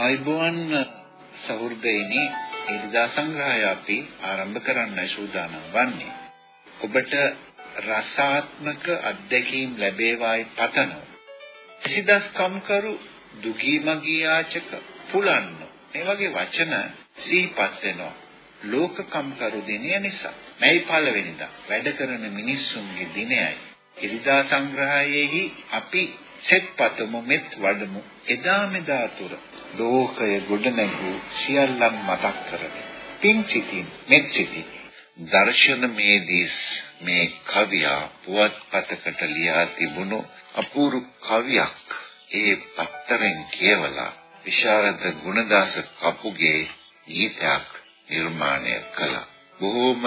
අයිබෝන් සහෘදයිනි ඉරිදා සංග්‍රහය අපි ආරම්භ කරන්නයි සූදානම් වන්නේ. ඔබට රසාත්මක අත්දැකීම් ලැබේවායි පතනවා. සිදස් කම්කරු දුගී මගී යාචක පුලන්න මේ වගේ වචන සිහිපත් වෙනවා. ලෝක කම්කරු දිනය නිසා. මේයි පළවෙනිදා වැඩ කරන මිනිස්සුන්ගේ දිනයයි. ඉරිදා සංග්‍රහයේහි අපි සෙත්පතමු මෙත් වඩමු එදා මෙදා තුර ලෝකය ගොඩනැගූ සියල්ලන් මතක් කරගෙන පින්චිතින් මෙත්සිතින් දර්ශනමේදීස් මේ කවියා පුවත්පතකට ලියා තිබුණු අපූර්ව කවියක් ඒ පත්තරෙන් කියවලා විශාරද ගුණදාස කපුගේ ගීතයක් නිර්මාණය කළා. බොහෝම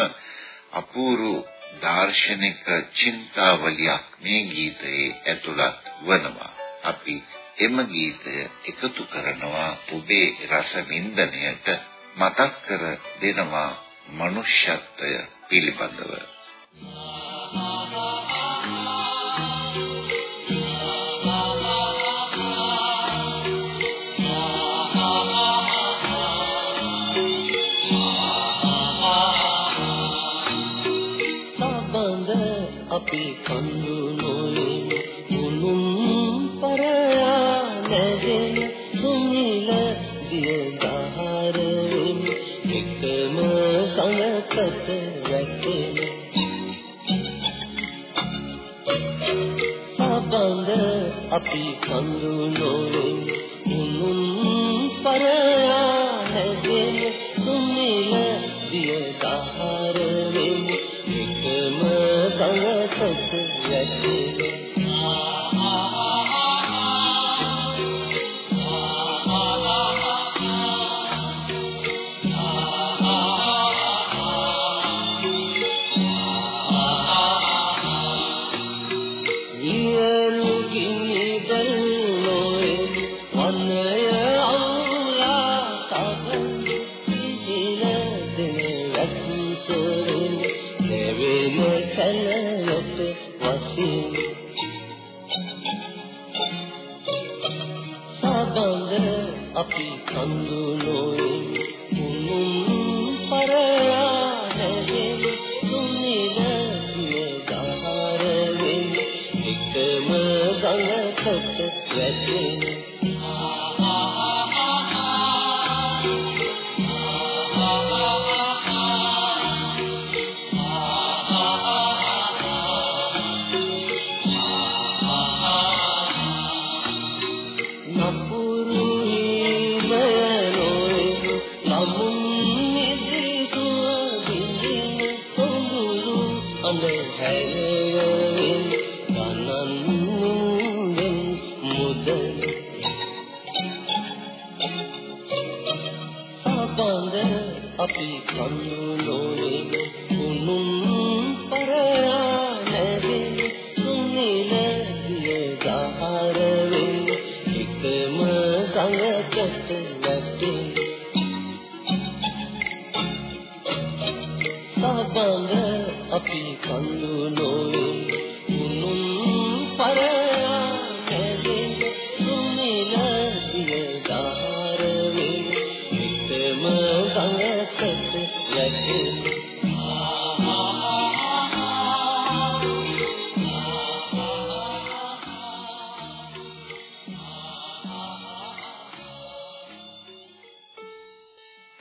අපූර්ව දාර්ශනික චින්තාවලියක් මේ ගීතයේ ඇතුළත් වනවා. අපි එම ගීතය එකතු කරනවා ඔබේ රස වින්දනයට මතක් කර දෙනවා මනුෂ්‍යත්වය පිළිබඳව. අපි සබඳ අපි කඳු නොයේ උනුම් පරයා නැගෙන සුනිල දිය දහරෙන් කවසත් වැටේ අපි කඳු නොවේ මුමුන් පරයා අපි කන්නු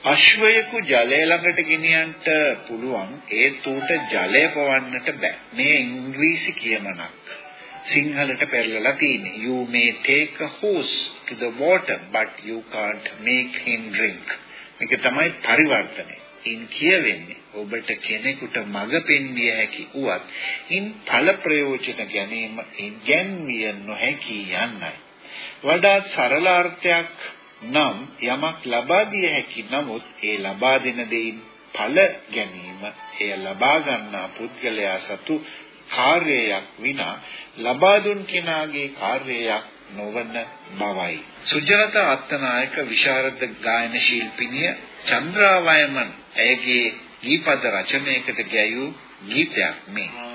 අශ්වයෙකු ජලය ළඟට ගෙනියන්නට පුළුවන් ඒත් ඌට ජලය පවන්නට බෑ. මේ ඉංග්‍රීසි කියමනක්. සිංහලට පෙරලලා තියෙන්නේ. You may take a horse to the water but you can't make him drink. මේක තමයි පරිවර්තනය. ඉන් කියවෙන්නේ ඔබට කෙනෙකුට මඟ පෙන්විය හැකි උවත් ඉන් ඵල ප්‍රයෝජන ගැනීම ඉගැන්විය නොහැකි යන්නයි. වඩාත් සරල අර්ථයක් නම් යමක් ලබා දිය හැකි නමුත් ඒ ලබා දෙන දෙයින් ඵල ගැනීම එය ලබා ගන්නා පුද්ගලයා සතු කාර්යයක් විනා ලබා දුන් කෙනාගේ කාර්යයක් නොවන බවයි. සුජාත අත්තනායක විශාරද ගායන ශිල්පිනිය චන්ද්‍රා වයමන් ඇයගේ ගීපද රචනයකට ගැයූ ගීතයක් මේ.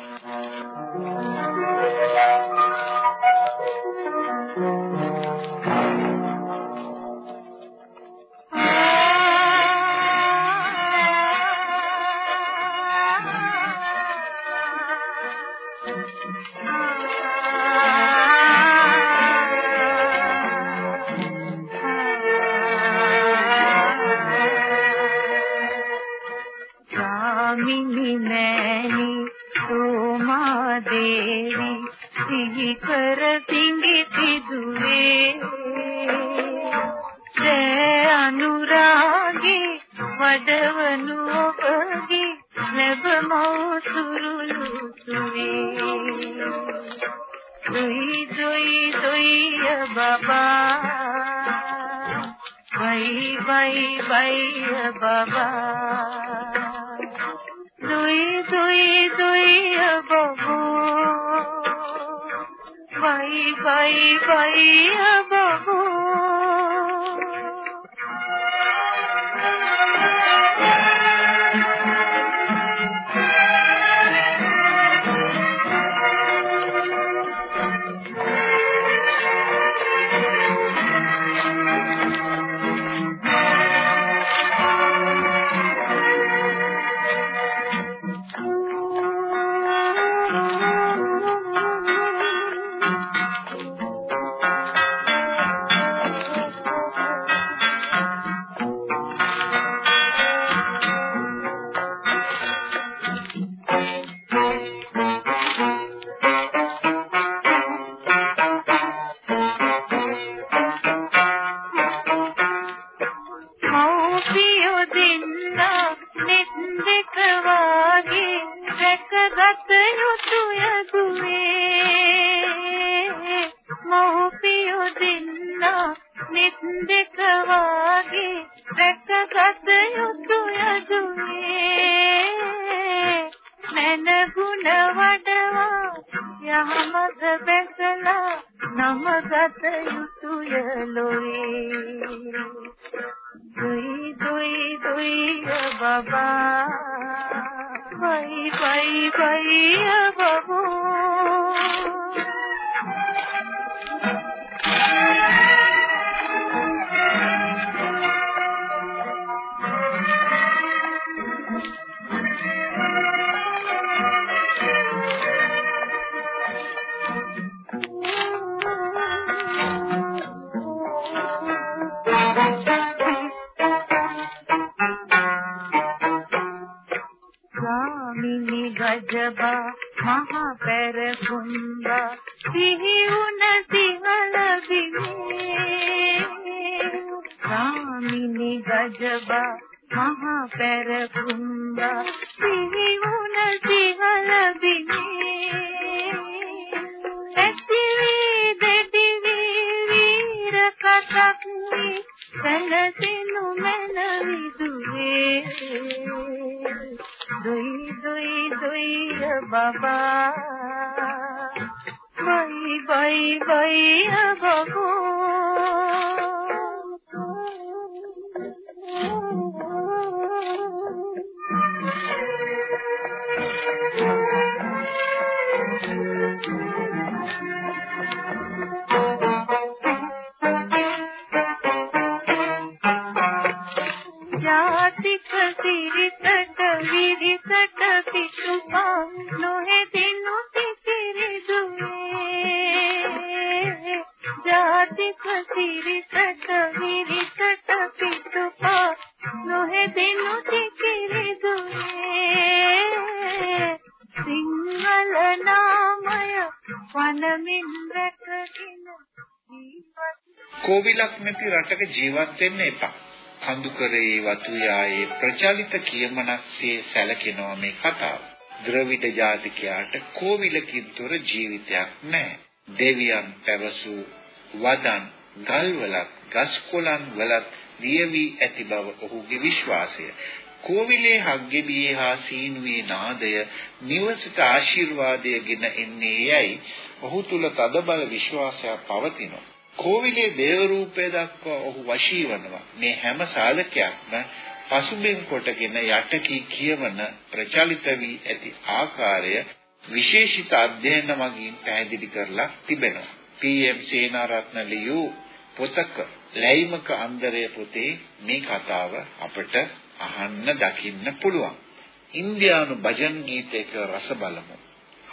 වඩවනු ඔබගේ ලැබ මෞසුරුලු සුවේ දුයි දුයි දුයි බබා බයි බයි බයි බබා දුයි දුයි දුයි බබෝ බයි බයි බයි கை கையவ සිහි උන සිහල දිනේ රාමිනි ගජබා මහා පෙර කුඹා සිහි උන සිහල දිනේ ඇතිවි දෙදිවි වීර කතක් සැලසෙනු මන විදුවේ. දුයි දුයි දුයි බබා. කෝවිලක් නැති රටක ජීවත් වෙන්න එපා. කඳුකරේ වතුයායේ ප්‍රචලිත කියමනක්සේ සැලකෙනවා මේ කතාව. ද්‍රවිඩ ජාතිකයාට කෝවිලකින් තොර ජීවිතයක් නැහැ. දෙවියන් පැවසූ වදන් ගල්වලත් ගස්කොළන් වලත් ලියවි ඇති බව ඔහුගේ විශ්වාසය. කෝවිලේ හග්ගෙබියේ හා සීනුවේ නාදය නිවසට ආශිර්වාදයගෙන එන්නේ යයි ඔහු තුල තදබල විශ්වාසයක් පවතිනවා. කෝවිලේ දේව රූපය දක්වා ඔහු වශී වනවා. මේ හැම සාධකයක්ම පසුබිම් කොටගෙන යටකී කියවන ප්‍රචලිත වී ඇති ආකාරය විශේෂිත අධ්‍යයන මගින් පැහැදිලි කරලා තිබෙනවා. පී.එම්. සේනාරත්න ලියූ පොතක ලැයිමක අන්දරය පොතේ මේ කතාව අපට අහන්න දකින්න පුළුවන්. ඉන්දියානු භජන් ගීතයක රස බලමු.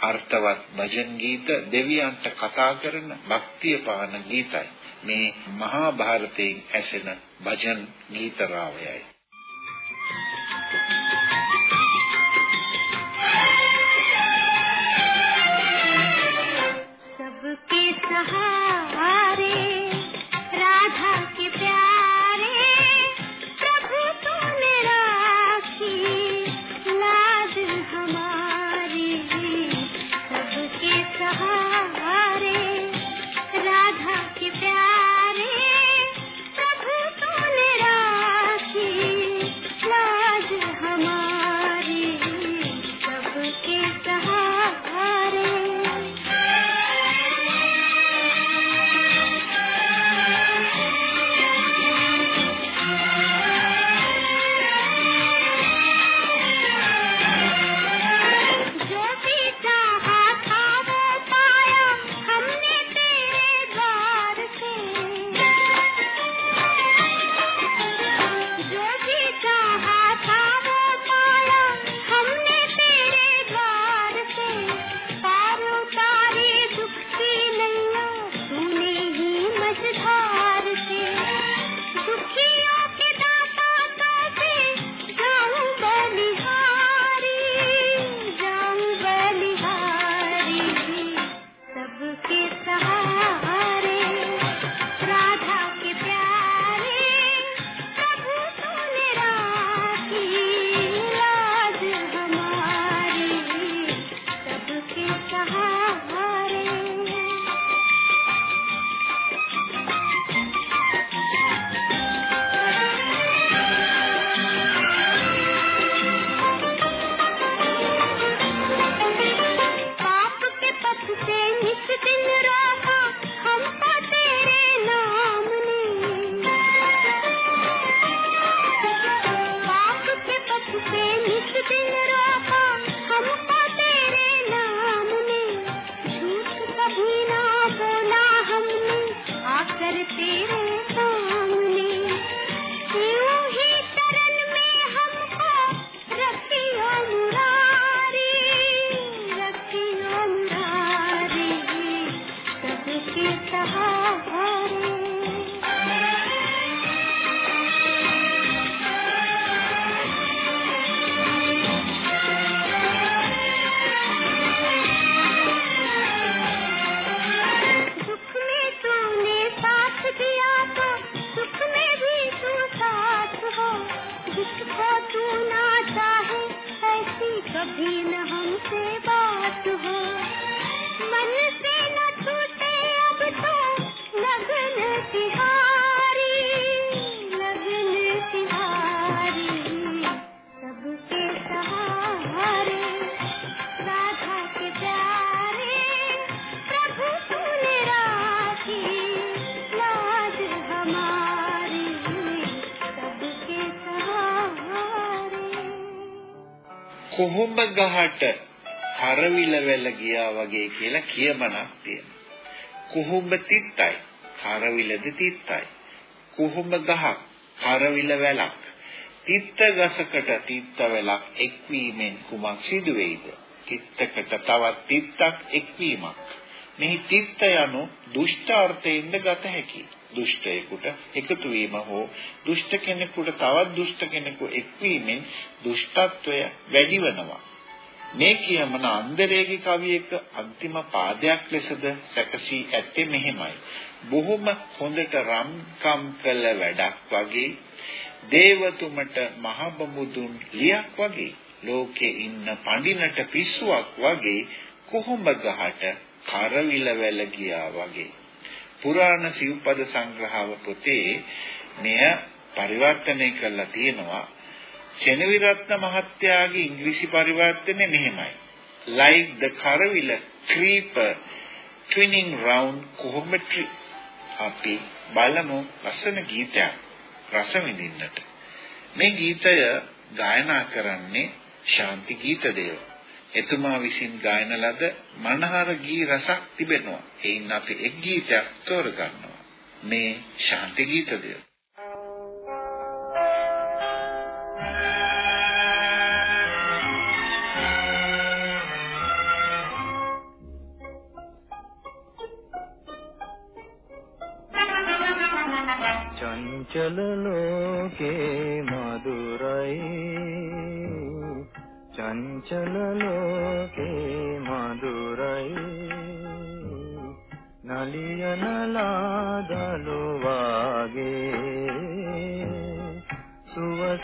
අර්ථවත් භජන් ගීත දෙවියන්ට කතා කරන භක්තිය පාන ගීතයි. මේ මහා භාරතයෙන් ඇසෙන භජන් ගීත රාවයයි. කොහොඹ ගහට කරවිල වැල ගියා වගේ කියලා කියමනක් තියෙනවා. කොහොඹ තිත්තයි, කරවිලද තිත්තයි. කොහොඹ ගහක්, කරවිල වැලක්. තිත්ත ගසකට තිත්ත වැලක් එක්වීමෙන් කුමක් සිදු වෙයිද? තිත්තකට තවත් තිත්තක් එක්වීමක්. මෙහි තිත්ත යනු දුෂ්ට අර්ථයෙන්ද ගත හැකියි. දුෂ්ටයෙකුට එකතු වීම හෝ දුෂ්ට කෙනෙකුට තවත් දුෂ්ට කෙනෙකු එක්වීමෙන් දුෂ්ටත්වය වැඩි වෙනවා. මේ කියමන අන්දරේගේ කවියක අන්තිම පාදයක් ලෙසද සැකසී ඇත්තේ මෙහෙමයි. බොහොම හොඳට රම්කම් කළ වැඩක් වගේ දේවතුමට මහ බමුදුන් ලියක් වගේ ලෝකේ ඉන්න පඬිනට පිස්සුවක් වගේ කොහොඹ ගහට කරවිල වැල ගියා වගේ පුරාණ සිව්පද සංග්‍රහව පොතේ මෙය පරිවර්තනය කරලා තියෙනවා. චෙනවිරත්න මහත්තයාගේ ඉංග්‍රීසි පරිවර්තනය මෙහෙමයි. Like the caravilla creeper twinning round geometry. අපි බලමු ලස්සන ගීතයක් රස විඳින්නට. මේ ගීතය ගායනා කරන්නේ ශාන්ති ගීතදේව. එතුමා විසින් ගායන ලද මනහර ගී රසක් තිබෙනවා. එයින් අපි එක් ගීතයක් තෝරගන්නවා. මේ ශාන්ති ගීතදේව චංචල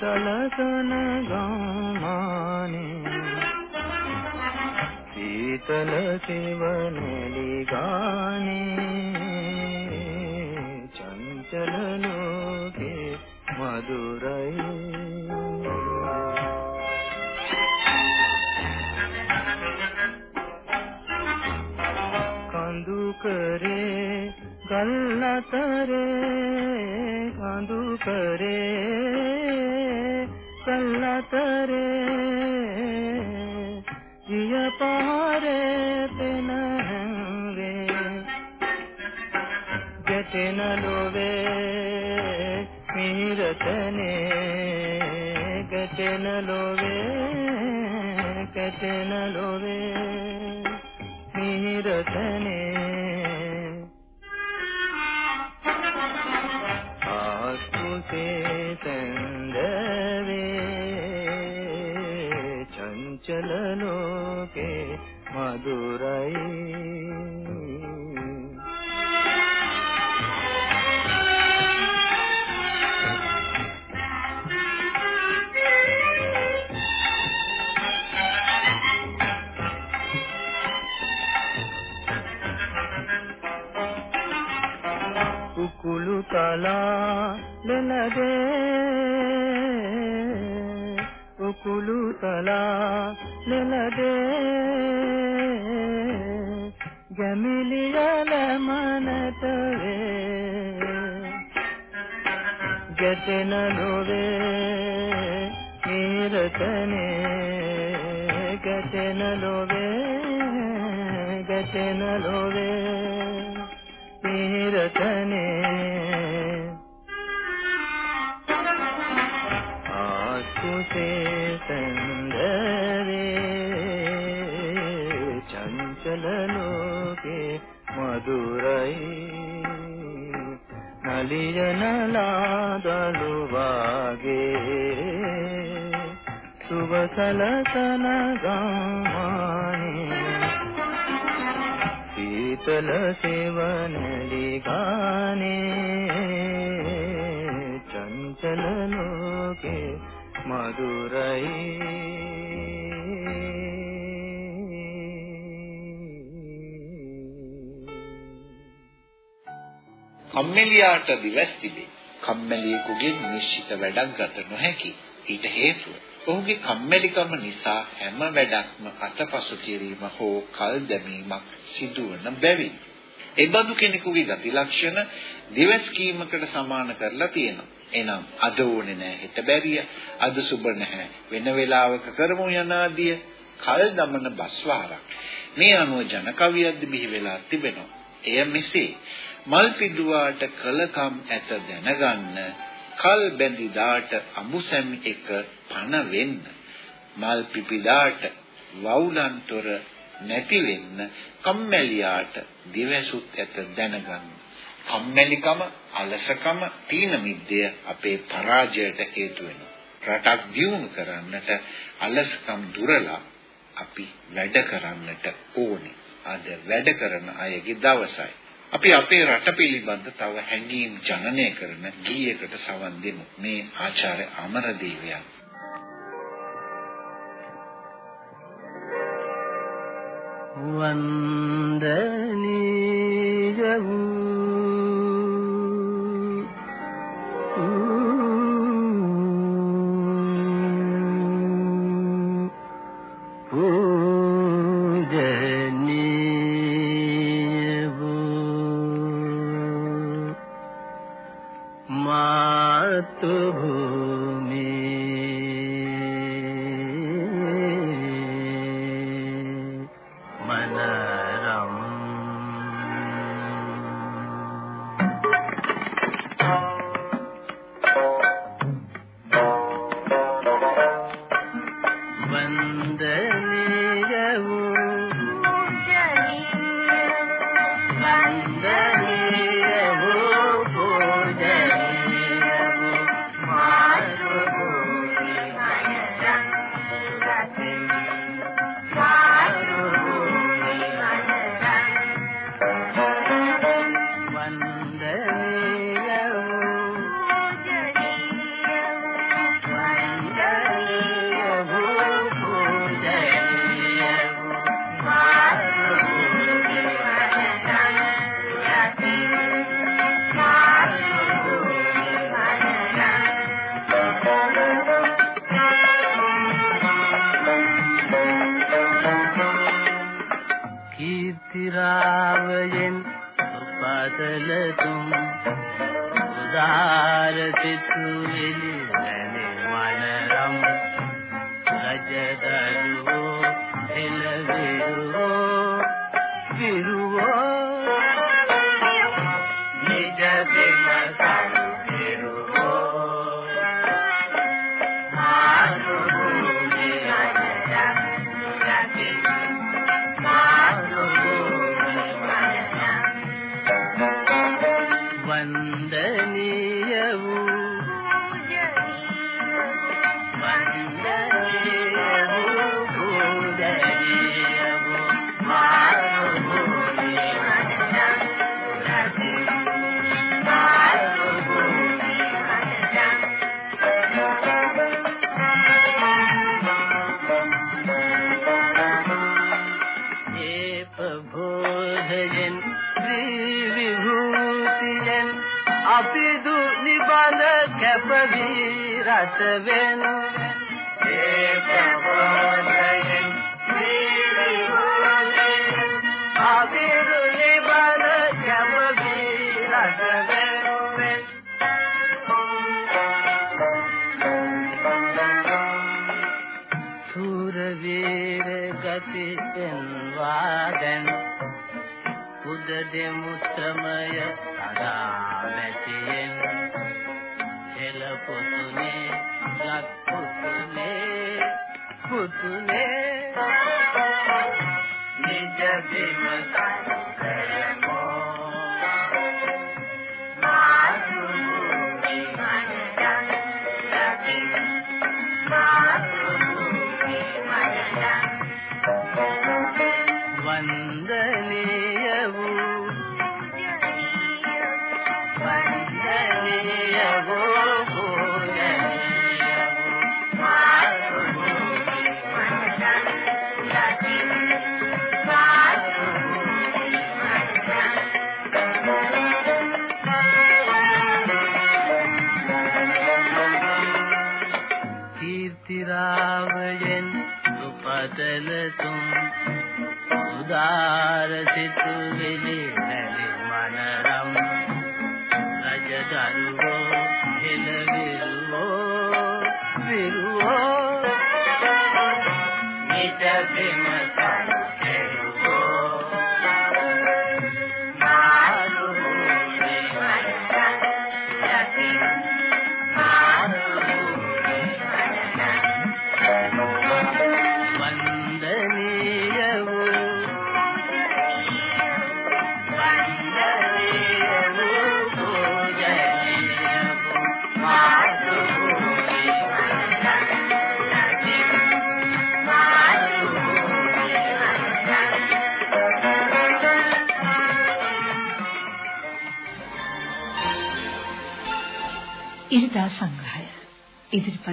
සුවසලසන ගාමානේ. සීතල සිවනලි ගානේ. චංචල ලෝකේ මధుරයි. කඳු කරේ ගල් අතරේ කඳු කරේ करे जिया पहाड़े पे न रंगे जटे न लोवे मीरतने कटे न लोवे कटे न लोवे චංචල ලෝකේ මధుරයි කුකුළු තලා ලෙලදේ ದೆ ಜಮಿಲಿಯಲ ಮನತವೆ ಗತೆನನುವೆ ನೀರತನೆ ಗತೆನಲೋವೆ ಗತೆನಲೋವೆ ನೀರತನೆ මధుරයි නලියන ලාදලු වාගේ සුවසලසන ගාමානේ සීතල සෙවනලි ගානේ කම්මැලියාට දිවස් තිබේ. කම්මැලියෙකුගෙන් නිශ්චිත වැඩක් ගත නොහැකි. ඊට හේතුව ඔහුගේ කම්මැලිකම නිසා හැම වැඩක්ම අතපසු කිරීම හෝ කල් දැමීමක් සිදුවන බැවින්. එබඳු කෙනෙකුගේ ගති ලක්ෂණ දිවස් කීමකට සමාන කරලා තියෙනවා. එනම් අද ඕනේ නැහැ හෙට බැරිය අද සුබ නැහැ වෙන වෙලාවක කරමු යන ආදිය කල් දමන බස්වාරක් මේ අනුව ජන කවියක්ද බිහි වෙලා තිබෙනවා එය මෙසේ මල් පිදුවාට කලකම් ඇත දැනගන්න කල් බැඳි දාට අඹුසැමි එක පන වෙන්න මල් පිපිදාට වවුලන්තොර නැති වෙන්න කම්මැලියාට දිවසුත් ඇත දැනගන්න. කම්මැලිකම අලසකම තීන මිද්දය අපේ පරාජයට හේතු වෙනවා. රටක් දියුණු කරන්නට අලසකම් දුරලා අපි වැඩ කරන්නට ඕනේ. අද වැඩ කරන අයගේ දවසයි. අපි අපේ රට පිළිබඳ තව හැඟීම් ජනනය කරන ගීයකට සවන් දෙමු. මේ ආචාර්ය අමරදේවයන්. වන්දනීය වූ सत्भू දෙමු ශ්‍රමය අදා වැටියෙන් හෙළ පුතුනේ ලක් පුතුනේ පුතුනේ. නිජ බිම